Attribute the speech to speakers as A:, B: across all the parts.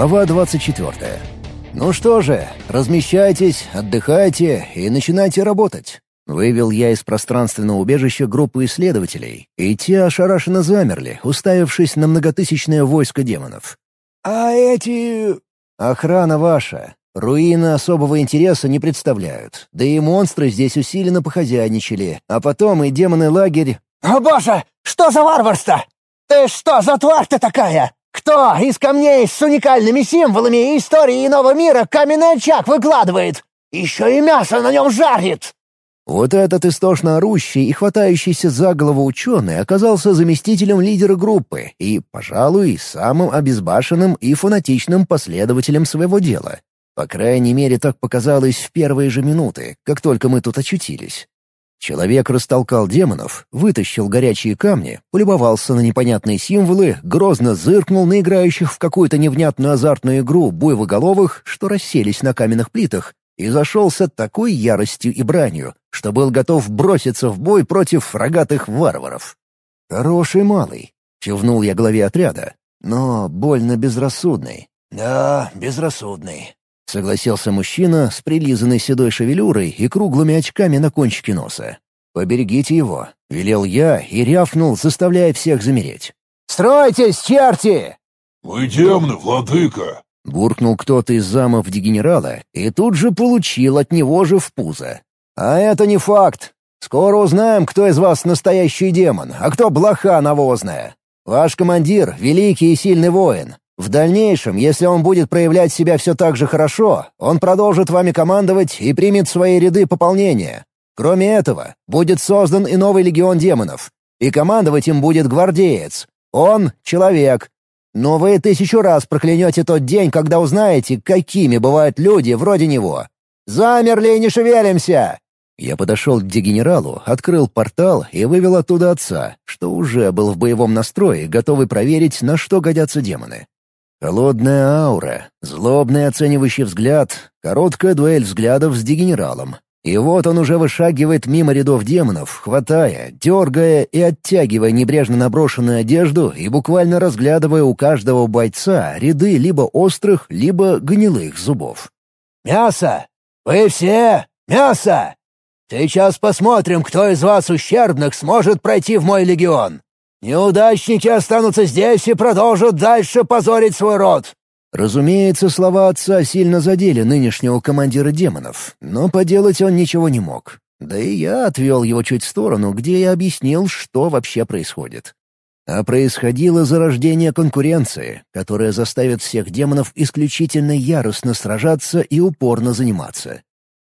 A: Глава 24. «Ну что же, размещайтесь, отдыхайте и начинайте работать». Вывел я из пространственного убежища группу исследователей, и те ошарашенно замерли, уставившись на многотысячное войско демонов. «А эти...» «Охрана ваша. Руины особого интереса не представляют. Да и монстры здесь усиленно похозяйничали. А потом и демоны лагерь...»
B: «О боже! Что за варварство? Ты что за тварь-то такая? Кто из камней с уникальными символами и историей иного мира каменный очаг выкладывает? Еще и мясо на нем жарит!»
A: Вот этот истошно орущий и хватающийся за голову ученый оказался заместителем лидера группы и, пожалуй, самым обезбашенным и фанатичным последователем своего дела. По крайней мере, так показалось в первые же минуты, как только мы тут очутились. Человек растолкал демонов, вытащил горячие камни, полюбовался на непонятные символы, грозно зыркнул на играющих в какую-то невнятную азартную игру буйвоголовых, что расселись на каменных плитах, и зашелся такой яростью и бранью, что был готов броситься в бой против рогатых варваров. «Хороший малый», — кивнул я главе отряда, — «но больно безрассудный».
B: «Да, безрассудный», —
A: согласился мужчина с прилизанной седой шевелюрой и круглыми очками на кончике носа. «Поберегите его», — велел я и рявкнул, заставляя всех замереть.
B: «Стройтесь, черти!»
C: «Мы демны, владыка!»
A: Буркнул кто-то из замов дегенерала и тут же получил от него же в пузо. «А это не факт. Скоро узнаем, кто из вас настоящий демон, а кто блоха навозная. Ваш командир — великий и сильный воин. В дальнейшем, если он будет проявлять себя все так же хорошо, он продолжит вами командовать и примет в свои ряды пополнение. Кроме этого, будет создан и новый легион демонов, и командовать им будет гвардеец. Он — человек, но вы тысячу раз проклянете тот день, когда узнаете, какими бывают люди вроде него. Замерли и не шевелимся!» Я подошел к дегенералу, открыл портал и вывел оттуда отца, что уже был в боевом настрое, готовый проверить, на что годятся демоны. Холодная аура, злобный оценивающий взгляд, короткая дуэль взглядов с дегенералом, и вот он уже вышагивает мимо рядов демонов, хватая, дергая и оттягивая небрежно наброшенную одежду и буквально разглядывая у каждого бойца ряды либо острых, либо гнилых зубов.
B: «Мясо! Вы все! Мясо! Сейчас посмотрим, кто из вас ущербных сможет пройти в мой легион. Неудачники останутся здесь и продолжат дальше позорить свой род.
A: Разумеется, слова отца сильно задели нынешнего командира демонов, но поделать он ничего не мог. Да и я отвел его чуть в сторону, где я объяснил, что вообще происходит. А происходило зарождение конкуренции, которая заставит всех демонов исключительно яростно сражаться и упорно заниматься.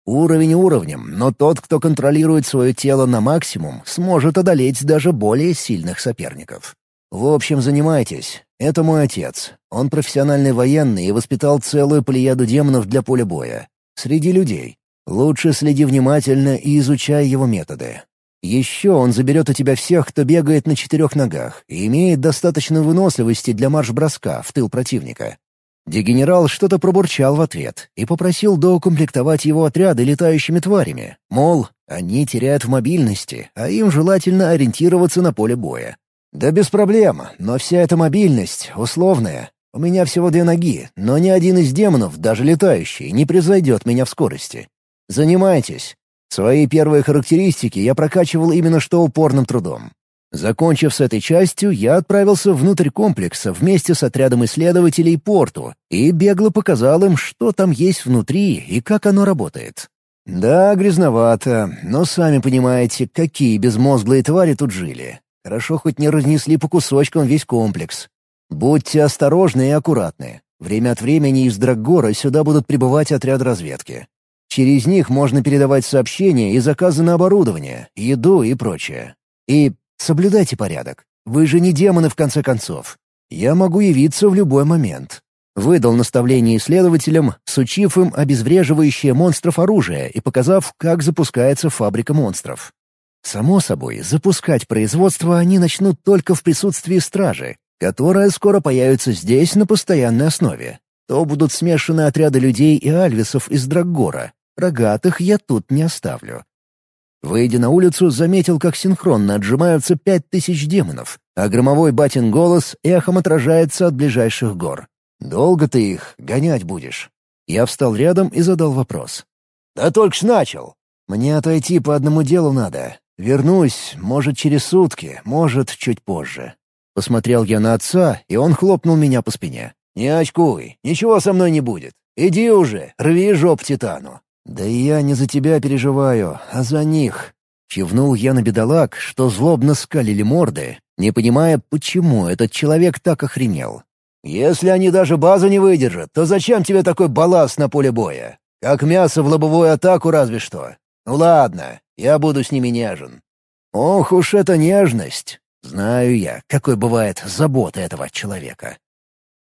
A: Уровень уровнем, но тот, кто контролирует свое тело на максимум, сможет одолеть даже более сильных соперников. В общем, занимайтесь. Это мой отец. Он профессиональный военный и воспитал целую плеяду демонов для поля боя. Среди людей. Лучше следи внимательно и изучай его методы. Еще он заберет у тебя всех, кто бегает на четырех ногах и имеет достаточно выносливости для марш-броска в тыл противника. Дегенерал что-то пробурчал в ответ и попросил доукомплектовать его отряды летающими тварями. Мол, они теряют в мобильности, а им желательно ориентироваться на поле боя. «Да без проблем, но вся эта мобильность условная. У меня всего две ноги, но ни один из демонов, даже летающий, не превзойдет меня в скорости. Занимайтесь. Свои первые характеристики я прокачивал именно что упорным трудом. Закончив с этой частью, я отправился внутрь комплекса вместе с отрядом исследователей порту и бегло показал им, что там есть внутри и как оно работает. Да, грязновато, но сами понимаете, какие безмозглые твари тут жили. Хорошо хоть не разнесли по кусочкам весь комплекс. Будьте осторожны и аккуратны. Время от времени из Драггора сюда будут прибывать отряды разведки. Через них можно передавать сообщения и заказы на оборудование, еду и прочее. И соблюдайте порядок. Вы же не демоны, в конце концов. Я могу явиться в любой момент. Выдал наставление исследователям, сучив им обезвреживающее монстров оружие и показав, как запускается фабрика монстров. Само собой, запускать производство они начнут только в присутствии стражи, которая скоро появится здесь на постоянной основе. То будут смешаны отряды людей и альвисов из Драггора. Рогатых я тут не оставлю. Выйдя на улицу, заметил, как синхронно отжимаются пять тысяч демонов, а громовой батин голос эхом отражается от ближайших гор. Долго ты их гонять будешь?» Я встал рядом и задал вопрос.
B: «Да только ж начал.
A: Мне отойти по одному делу надо. Вернусь, может, через сутки, может, чуть позже». Посмотрел я на отца, и он хлопнул меня по спине.
B: «Не очкуй, ничего со мной не будет. Иди уже, рви жоп Титану».
A: «Да и я не за тебя переживаю, а за них». Кивнул я на бедолаг, что злобно скалили морды, не понимая, почему этот человек так охренел.
B: «Если они даже базу не выдержат, то зачем тебе такой балласт на поле боя? Как мясо в лобовую атаку разве что. Ну ладно, я буду с ними нежен».
A: «Ох уж эта нежность! Знаю я, какой бывает забота этого человека».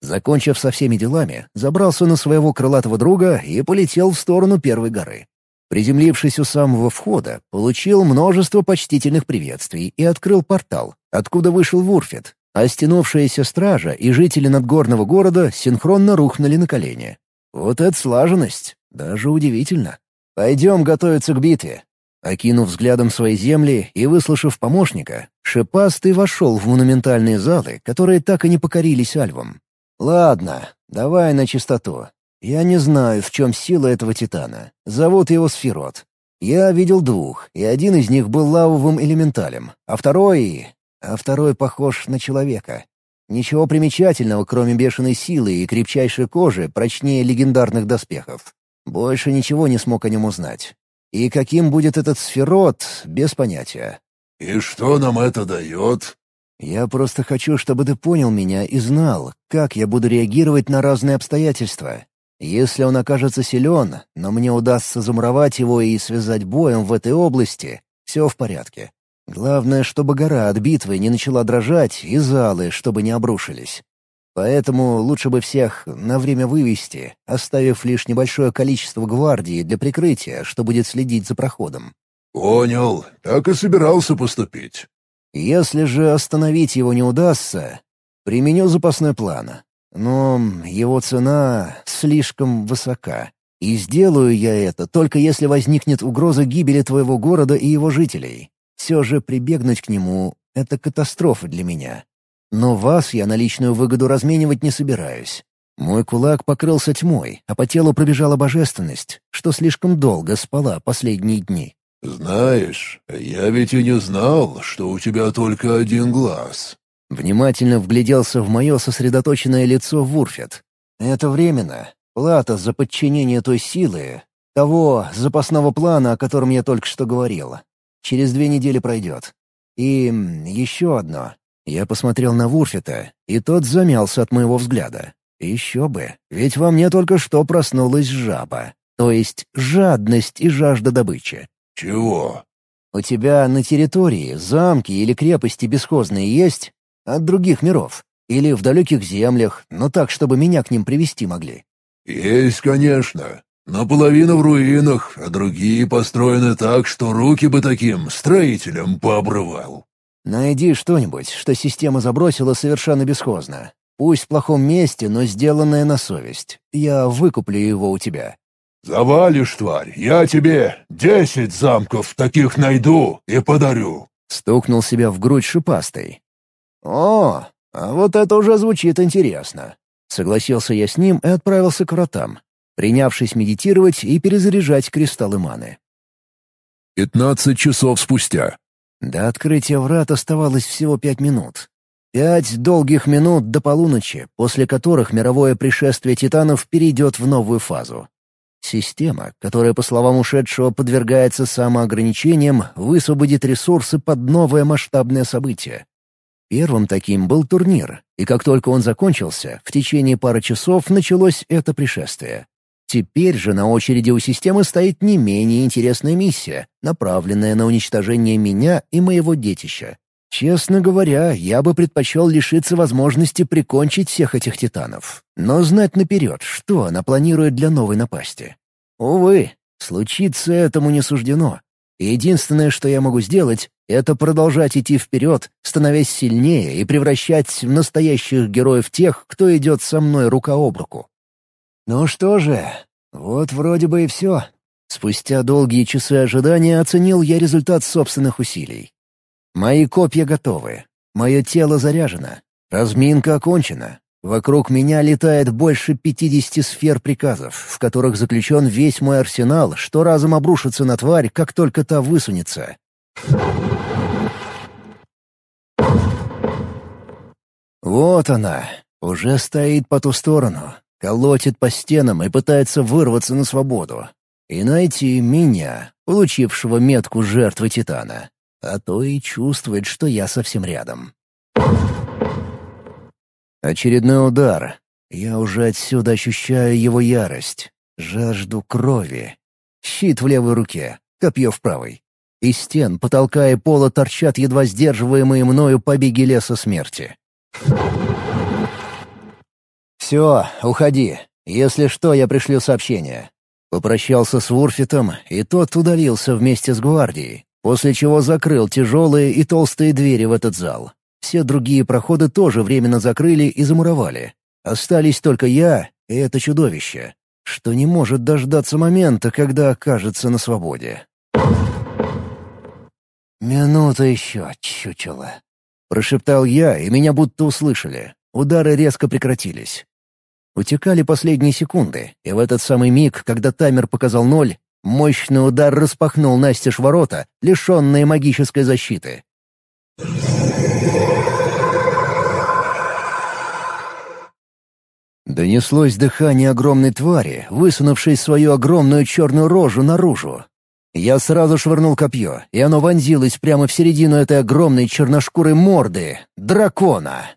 A: Закончив со всеми делами, забрался на своего крылатого друга и полетел в сторону первой горы. Приземлившись у самого входа, получил множество почтительных приветствий и открыл портал, откуда вышел Вурфит, а стянувшаяся стража и жители надгорного города синхронно рухнули на колени. Вот это слаженность! Даже удивительно. Пойдем готовиться к битве. Окинув взглядом свои земли и выслушав помощника, Шипастый вошел в монументальные залы, которые так и не покорились альвам. «Ладно, давай на чистоту. Я не знаю, в чем сила этого титана. Зовут его Сферот. Я видел двух, и один из них был лавовым элементалем, а второй... а второй похож на человека. Ничего примечательного, кроме бешеной силы и крепчайшей кожи, прочнее легендарных доспехов. Больше ничего не смог о нем узнать. И каким будет этот сферот, без понятия.
C: «И что нам это дает?»
A: Я просто хочу, чтобы ты понял меня и знал, как я буду реагировать на разные обстоятельства. Если он окажется силен, но мне удастся замуровать его и связать боем в этой области, все в порядке. Главное, чтобы гора от битвы не начала дрожать и залы, чтобы не обрушились. Поэтому лучше бы всех на время вывести, оставив лишь небольшое количество гвардии для прикрытия, что будет следить за проходом.
C: «Понял. Так и собирался поступить.
A: Если же остановить его не удастся, применю запасной план. Но его цена слишком высока. И сделаю я это только если возникнет угроза гибели твоего города и его жителей. Все же прибегнуть к нему — это катастрофа для меня. Но вас я на личную выгоду разменивать не собираюсь. Мой кулак покрылся тьмой, а по телу пробежала божественность, что слишком долго спала последние дни.
C: «Знаешь, я ведь и не знал, что у тебя только один глаз».
A: Внимательно вгляделся в мое сосредоточенное лицо Вурфет. «Это временно. Плата за подчинение той силы, того запасного плана, о котором я только что говорил. Через две недели пройдет. И еще одно. Я посмотрел на Вурфета, и тот замялся от моего взгляда. Еще бы, ведь во мне только что проснулась жаба, то есть жадность и жажда добычи.
C: «Чего?»
A: «У тебя на территории замки или крепости бесхозные есть? От других миров? Или в далеких землях, но так, чтобы меня к ним привести могли?»
C: «Есть, конечно. Наполовину в руинах, а другие построены так, что руки бы таким строителям пообрывал».
A: «Найди что-нибудь, что система забросила совершенно бесхозно. Пусть в плохом месте, но сделанное на совесть. Я выкуплю его у тебя.
C: «Завалишь, тварь, я тебе десять замков таких найду и подарю!»
A: Стукнул себя в грудь шипастой. «О, а вот это уже звучит интересно!» Согласился я с ним и отправился к вратам, принявшись медитировать и перезаряжать кристаллы маны.
C: Пятнадцать часов спустя.
A: До открытия врат оставалось всего пять минут. Пять долгих минут до полуночи, после которых мировое пришествие титанов перейдет в новую фазу. Система, которая, по словам ушедшего, подвергается самоограничениям, высвободит ресурсы под новое масштабное событие. Первым таким был турнир, и как только он закончился, в течение пары часов началось это пришествие. Теперь же на очереди у системы стоит не менее интересная миссия, направленная на уничтожение меня и моего детища. Честно говоря, я бы предпочел лишиться возможности прикончить всех этих титанов, но знать наперед, что она планирует для новой напасти. Увы, случиться этому не суждено. Единственное, что я могу сделать, это продолжать идти вперед, становясь сильнее и превращать в настоящих героев тех, кто идет со мной рука об руку. Ну что же, вот вроде бы и все. Спустя долгие часы ожидания оценил я результат собственных усилий. Мои копья готовы. Мое тело заряжено. Разминка окончена. Вокруг меня летает больше пятидесяти сфер приказов, в которых заключен весь мой арсенал, что разом обрушится на тварь, как только та высунется. Вот она, уже стоит по ту сторону, колотит по стенам и пытается вырваться на свободу. И найти меня, получившего метку жертвы Титана. А то и чувствует, что я совсем рядом. Очередной удар. Я уже отсюда ощущаю его ярость. Жажду крови. Щит в левой руке, копье в правой. Из стен, потолка и пола торчат едва сдерживаемые мною побеги леса смерти. «Все, уходи. Если что, я пришлю сообщение». Попрощался с Вурфитом, и тот удалился вместе с гвардией, после чего закрыл тяжелые и толстые двери в этот зал. Все другие проходы тоже временно закрыли и замуровали. Остались только я и это чудовище, что не может дождаться момента, когда окажется на свободе. «Минута еще, чучело», — прошептал я, и меня будто услышали. Удары резко прекратились. Утекали последние секунды, и в этот самый миг, когда таймер показал ноль, мощный удар распахнул настежь ворота, лишенные магической защиты. Донеслось дыхание огромной твари, высунувшей свою огромную черную рожу наружу. Я сразу швырнул копье, и оно вонзилось прямо в середину этой огромной черношкурой морды — дракона.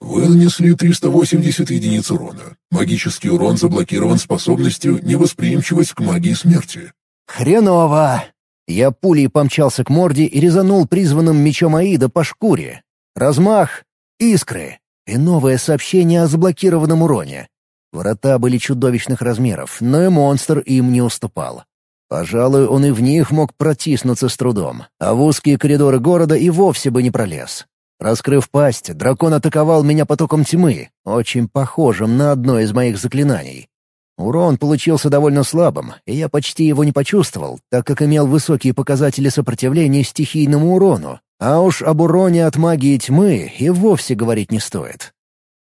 C: Вы нанесли 380 единиц урона. Магический урон заблокирован способностью невосприимчивость к магии смерти.
A: Хреново! Я пулей помчался к морде и резанул призванным мечом Аида по шкуре. Размах, искры и новое сообщение о заблокированном уроне. Врата были чудовищных размеров, но и монстр им не уступал. Пожалуй, он и в них мог протиснуться с трудом, а в узкие коридоры города и вовсе бы не пролез. Раскрыв пасть, дракон атаковал меня потоком тьмы, очень похожим на одно из моих заклинаний. Урон получился довольно слабым, и я почти его не почувствовал, так как имел высокие показатели сопротивления стихийному урону, а уж об уроне от магии тьмы и вовсе говорить не стоит.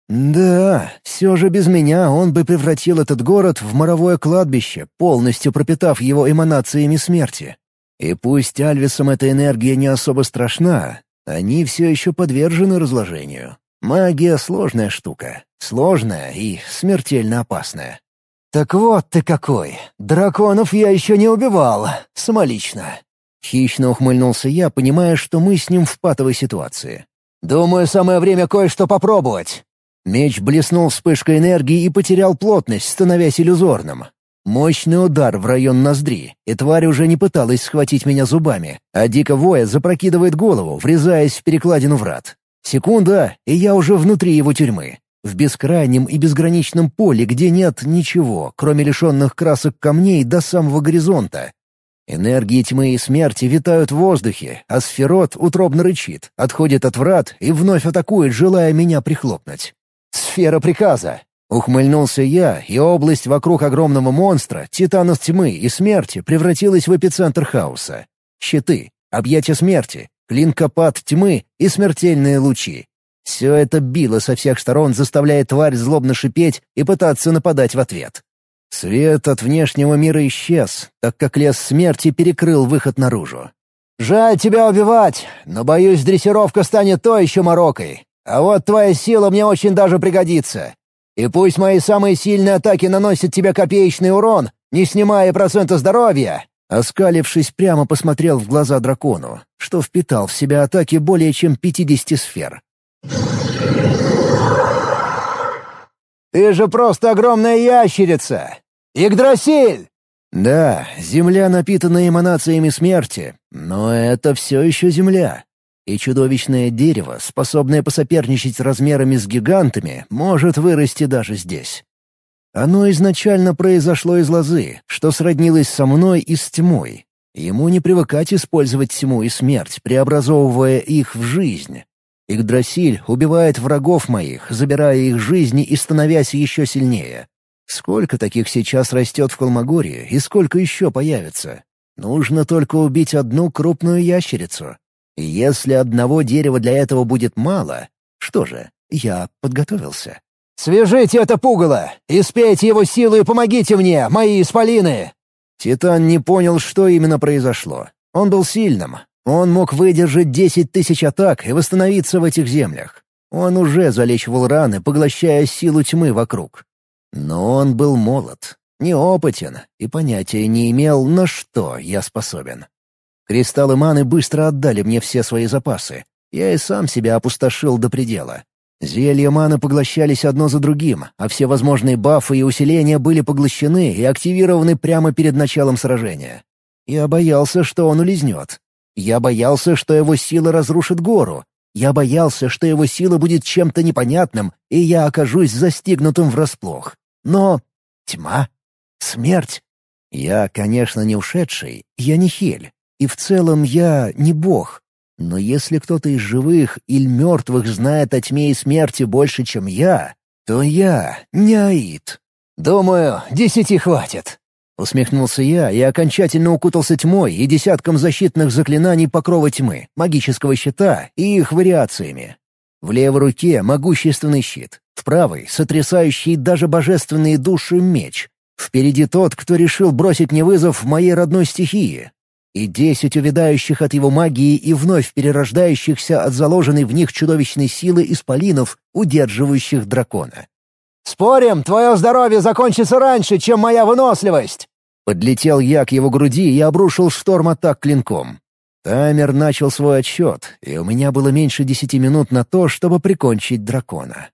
A: Да, все же без меня он бы превратил этот город в моровое кладбище, полностью пропитав его эманациями смерти. И пусть Альвисам эта энергия не особо страшна, они все еще подвержены разложению. Магия — сложная штука. Сложная и смертельно опасная. «Так вот ты какой! Драконов я еще не убивал! Самолично!» Хищно ухмыльнулся я, понимая, что мы с ним в патовой ситуации. «Думаю, самое время кое-что попробовать!» Меч блеснул вспышкой энергии и потерял плотность, становясь иллюзорным. Мощный удар в район ноздри, и тварь уже не пыталась схватить меня зубами, а дико воя запрокидывает голову, врезаясь в перекладину врат. Секунда, и я уже внутри его тюрьмы. В бескрайнем и безграничном поле, где нет ничего, кроме лишенных красок камней до самого горизонта. Энергии тьмы и смерти витают в воздухе, а сферот утробно рычит, отходит от врат и вновь атакует, желая меня прихлопнуть. Сфера приказа. Ухмыльнулся я, и область вокруг огромного монстра, титанов тьмы и смерти превратилась в эпицентр хаоса. Щиты, объятия смерти, клинкопад тьмы и смертельные лучи. Все это било со всех сторон, заставляя тварь злобно шипеть и пытаться нападать в ответ. Свет от внешнего мира исчез, так как лес смерти перекрыл выход наружу. «Жаль тебя убивать, но, боюсь, дрессировка станет то еще морокой. А вот твоя сила мне очень даже пригодится. И пусть мои самые сильные атаки наносят тебе копеечный урон, не снимая процента здоровья!» Оскалившись, прямо посмотрел в глаза дракону, что впитал в себя атаки более чем 50 сфер. «Ты же просто огромная ящерица! Игдрасиль!» «Да, земля напитана эманациями смерти, но это все еще земля. И чудовищное дерево, способное посоперничать размерами с гигантами, может вырасти даже здесь. Оно изначально произошло из лозы, что сроднилось со мной и с тьмой. Ему не привыкать использовать тьму и смерть, преобразовывая их в жизнь. Игдрасиль убивает врагов моих, забирая их жизни и становясь еще сильнее. Сколько таких сейчас растет в Холмогории и сколько еще появится? Нужно только убить одну крупную ящерицу. Если одного дерева для этого будет мало, что же, я подготовился.
B: «Свяжите это пугало! Испейте его силу и помогите мне, мои исполины!»
A: Титан не понял, что именно произошло. Он был сильным. Он мог выдержать десять тысяч атак и восстановиться в этих землях. Он уже залечивал раны, поглощая силу тьмы вокруг. Но он был молод, неопытен и понятия не имел, на что я способен. Кристаллы маны быстро отдали мне все свои запасы. Я и сам себя опустошил до предела. Зелья маны поглощались одно за другим, а все возможные бафы и усиления были поглощены и активированы прямо перед началом сражения. Я боялся, что он улизнет. Я боялся, что его сила разрушит гору. Я боялся, что его сила будет чем-то непонятным, и я окажусь застигнутым врасплох. Но... тьма? Смерть? Я, конечно, не ушедший, я не Хель. И в целом я не бог. Но если кто-то из живых или мертвых знает о тьме и смерти больше, чем я, то я не Аид.
B: «Думаю, десяти хватит», —
A: усмехнулся я и окончательно укутался тьмой и десятком защитных заклинаний покрова тьмы, магического щита и их вариациями. В левой руке могущественный щит, в правой — сотрясающий даже божественные души меч. Впереди тот, кто решил бросить мне вызов в моей родной стихии, и десять увядающих от его магии и вновь перерождающихся от заложенной в них чудовищной силы исполинов, удерживающих дракона.
B: «Спорим, твое здоровье закончится раньше, чем моя выносливость!»
A: Подлетел я к его груди и обрушил шторм атак клинком. Таймер начал свой отсчет, и у меня было меньше десяти минут на то, чтобы прикончить дракона.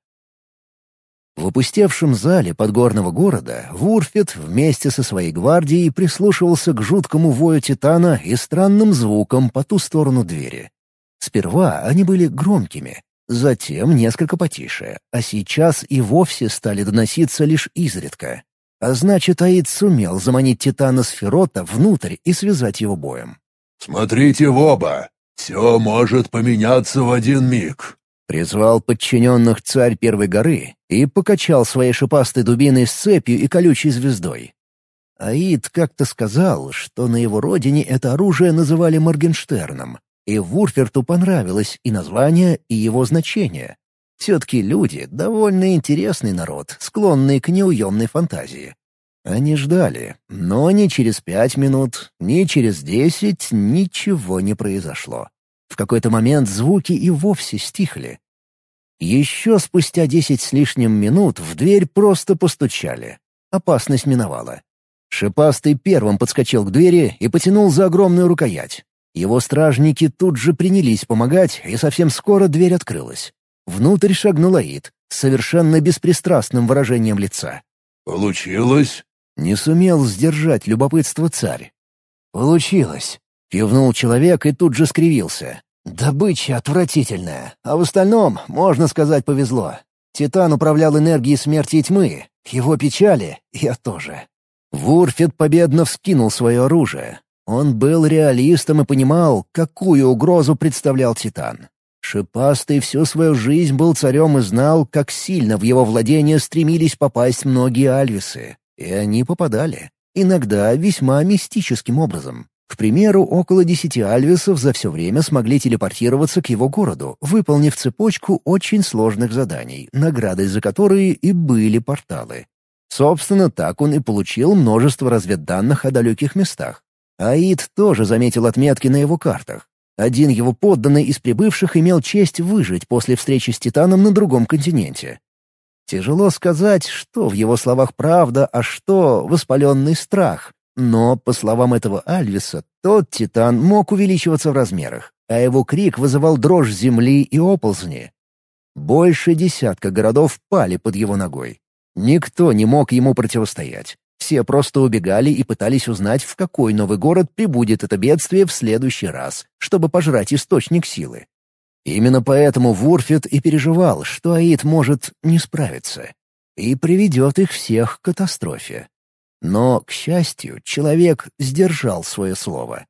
A: В опустевшем зале подгорного города Вурфит вместе со своей гвардией прислушивался к жуткому вою Титана и странным звукам по ту сторону двери. Сперва они были громкими, затем несколько потише, а сейчас и вовсе стали доноситься лишь изредка. А значит, Аид сумел заманить Титана Сферота внутрь и связать его боем.
C: «Смотрите в оба! Все может поменяться в один миг!»
A: Призвал подчиненных царь Первой горы и покачал своей шипастой дубиной с цепью и колючей звездой. Аид как-то сказал, что на его родине это оружие называли Моргенштерном, и Вурферту понравилось и название, и его значение. Все-таки люди — довольно интересный народ, склонный к неуемной фантазии. Они ждали, но ни через пять минут, ни через десять ничего не произошло. В какой-то момент звуки и вовсе стихли. Еще спустя десять с лишним минут в дверь просто постучали. Опасность миновала. Шипастый первым подскочил к двери и потянул за огромную рукоять. Его стражники тут же принялись помогать, и совсем скоро дверь открылась. Внутрь шагнул Аид с совершенно беспристрастным выражением лица.
C: «Получилось?»
A: Не сумел сдержать любопытство царь. «Получилось», Кивнул человек и тут же скривился. Добыча отвратительная, а в остальном, можно сказать, повезло. Титан управлял энергией смерти и тьмы. Его печали я тоже. Вурфет победно вскинул свое оружие. Он был реалистом и понимал, какую угрозу представлял Титан. Шипастый всю свою жизнь был царем и знал, как сильно в его владение стремились попасть многие альвисы. И они попадали. Иногда весьма мистическим образом. К примеру, около десяти альвисов за все время смогли телепортироваться к его городу, выполнив цепочку очень сложных заданий, наградой за которые и были порталы. Собственно, так он и получил множество разведданных о далеких местах. Аид тоже заметил отметки на его картах. Один его подданный из прибывших имел честь выжить после встречи с Титаном на другом континенте. Тяжело сказать, что в его словах правда, а что воспаленный страх. Но, по словам этого Альвиса, тот Титан мог увеличиваться в размерах, а его крик вызывал дрожь земли и оползни. Больше десятка городов пали под его ногой. Никто не мог ему противостоять. Все просто убегали и пытались узнать, в какой новый город прибудет это бедствие в следующий раз, чтобы пожрать источник силы. Именно поэтому Вурфит и переживал, что Аид может не справиться и приведет их всех к катастрофе. Но, к счастью, человек сдержал свое слово.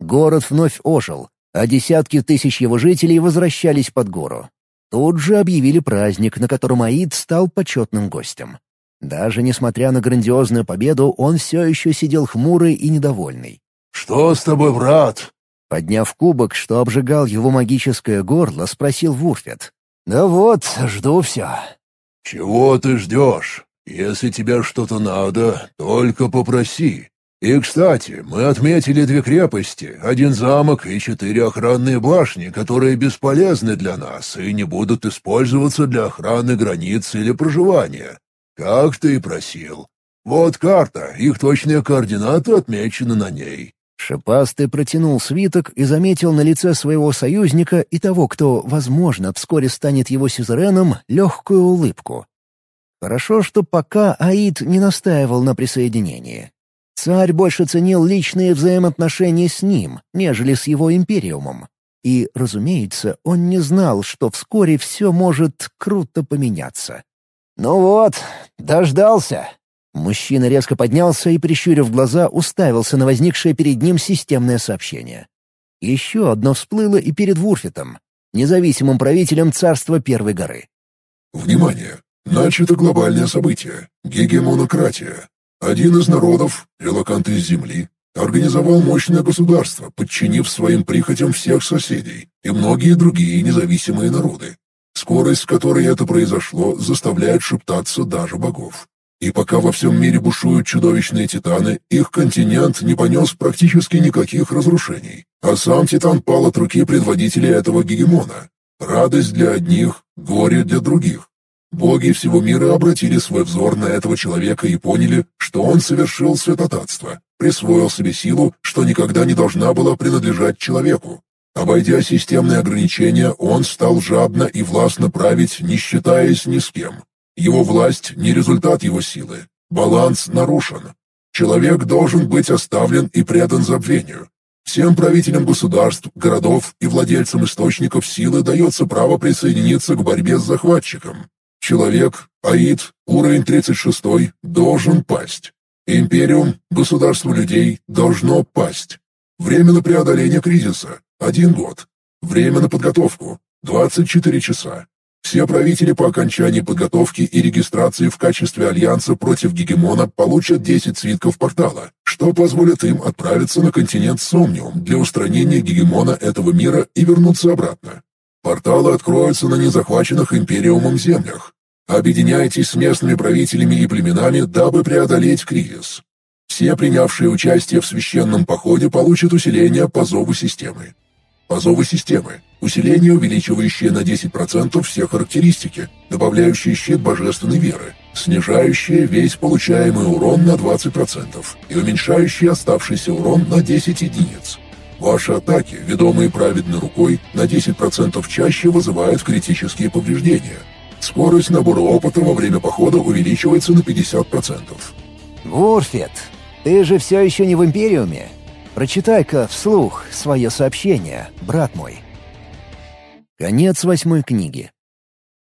A: Город вновь ожил, а десятки тысяч его жителей возвращались под гору. Тут же объявили праздник, на котором Аид стал почетным гостем. Даже несмотря на грандиозную победу, он все еще сидел хмурый и недовольный.
C: «Что с тобой, брат?»
A: Подняв кубок, что обжигал его магическое горло, спросил Вурфет. «Да вот, жду все».
C: «Чего ты ждешь? Если тебе что-то надо, только попроси. И, кстати, мы отметили две крепости, один замок и четыре охранные башни, которые бесполезны для нас и не будут использоваться для охраны границ или проживания. Как ты и просил. Вот карта, их точные координаты отмечены на ней».
A: Шипастый протянул свиток и заметил на лице своего союзника и того, кто, возможно, вскоре станет его сюзереном, легкую улыбку. Хорошо, что пока Аид не настаивал на присоединении. Царь больше ценил личные взаимоотношения с ним, нежели с его империумом. И, разумеется, он не знал, что вскоре все может круто поменяться. «Ну вот, дождался!» Мужчина резко поднялся и, прищурив глаза, уставился на возникшее перед ним системное сообщение. Еще одно всплыло и перед Вурфитом, независимым правителем царства Первой горы.
C: «Внимание! Начато глобальное событие — гегемонократия. Один из народов, релакант из Земли, организовал мощное государство, подчинив своим прихотям всех соседей и многие другие независимые народы. Скорость, с которой это произошло, заставляет шептаться даже богов. И пока во всем мире бушуют чудовищные титаны, их континент не понес практически никаких разрушений, а сам титан пал от руки предводителя этого гегемона. Радость для одних, горе для других. Боги всего мира обратили свой взор на этого человека и поняли, что он совершил святотатство, присвоил себе силу, что никогда не должна была принадлежать человеку. Обойдя системные ограничения, он стал жадно и властно править, не считаясь ни с кем. Его власть не результат его силы. Баланс нарушен. Человек должен быть оставлен и предан забвению. Всем правителям государств, городов и владельцам источников силы дается право присоединиться к борьбе с захватчиком. Человек, Аид, уровень 36, должен пасть. Империум, государство людей, должно пасть. Время на преодоление кризиса – один год. Время на подготовку – 24 часа. Все правители по окончании подготовки и регистрации в качестве альянса против гегемона получат 10 свитков портала, что позволит им отправиться на континент Сомниум для устранения гегемона этого мира и вернуться обратно. Порталы откроются на незахваченных Империумом землях. Объединяйтесь с местными правителями и племенами, дабы преодолеть кризис. Все принявшие участие в священном походе получат усиление по зову системы. По зову системы. Усиление, увеличивающее на 10% все характеристики, добавляющее щит божественной веры, снижающее весь получаемый урон на 20% и уменьшающее оставшийся урон на 10 единиц. Ваши атаки, ведомые праведной рукой, на 10% чаще вызывают критические повреждения. Скорость набора опыта во время похода увеличивается на 50%.
A: «Вурфет, ты же все еще не в Империуме? Прочитай-ка вслух свое сообщение, брат мой». Конец восьмой книги.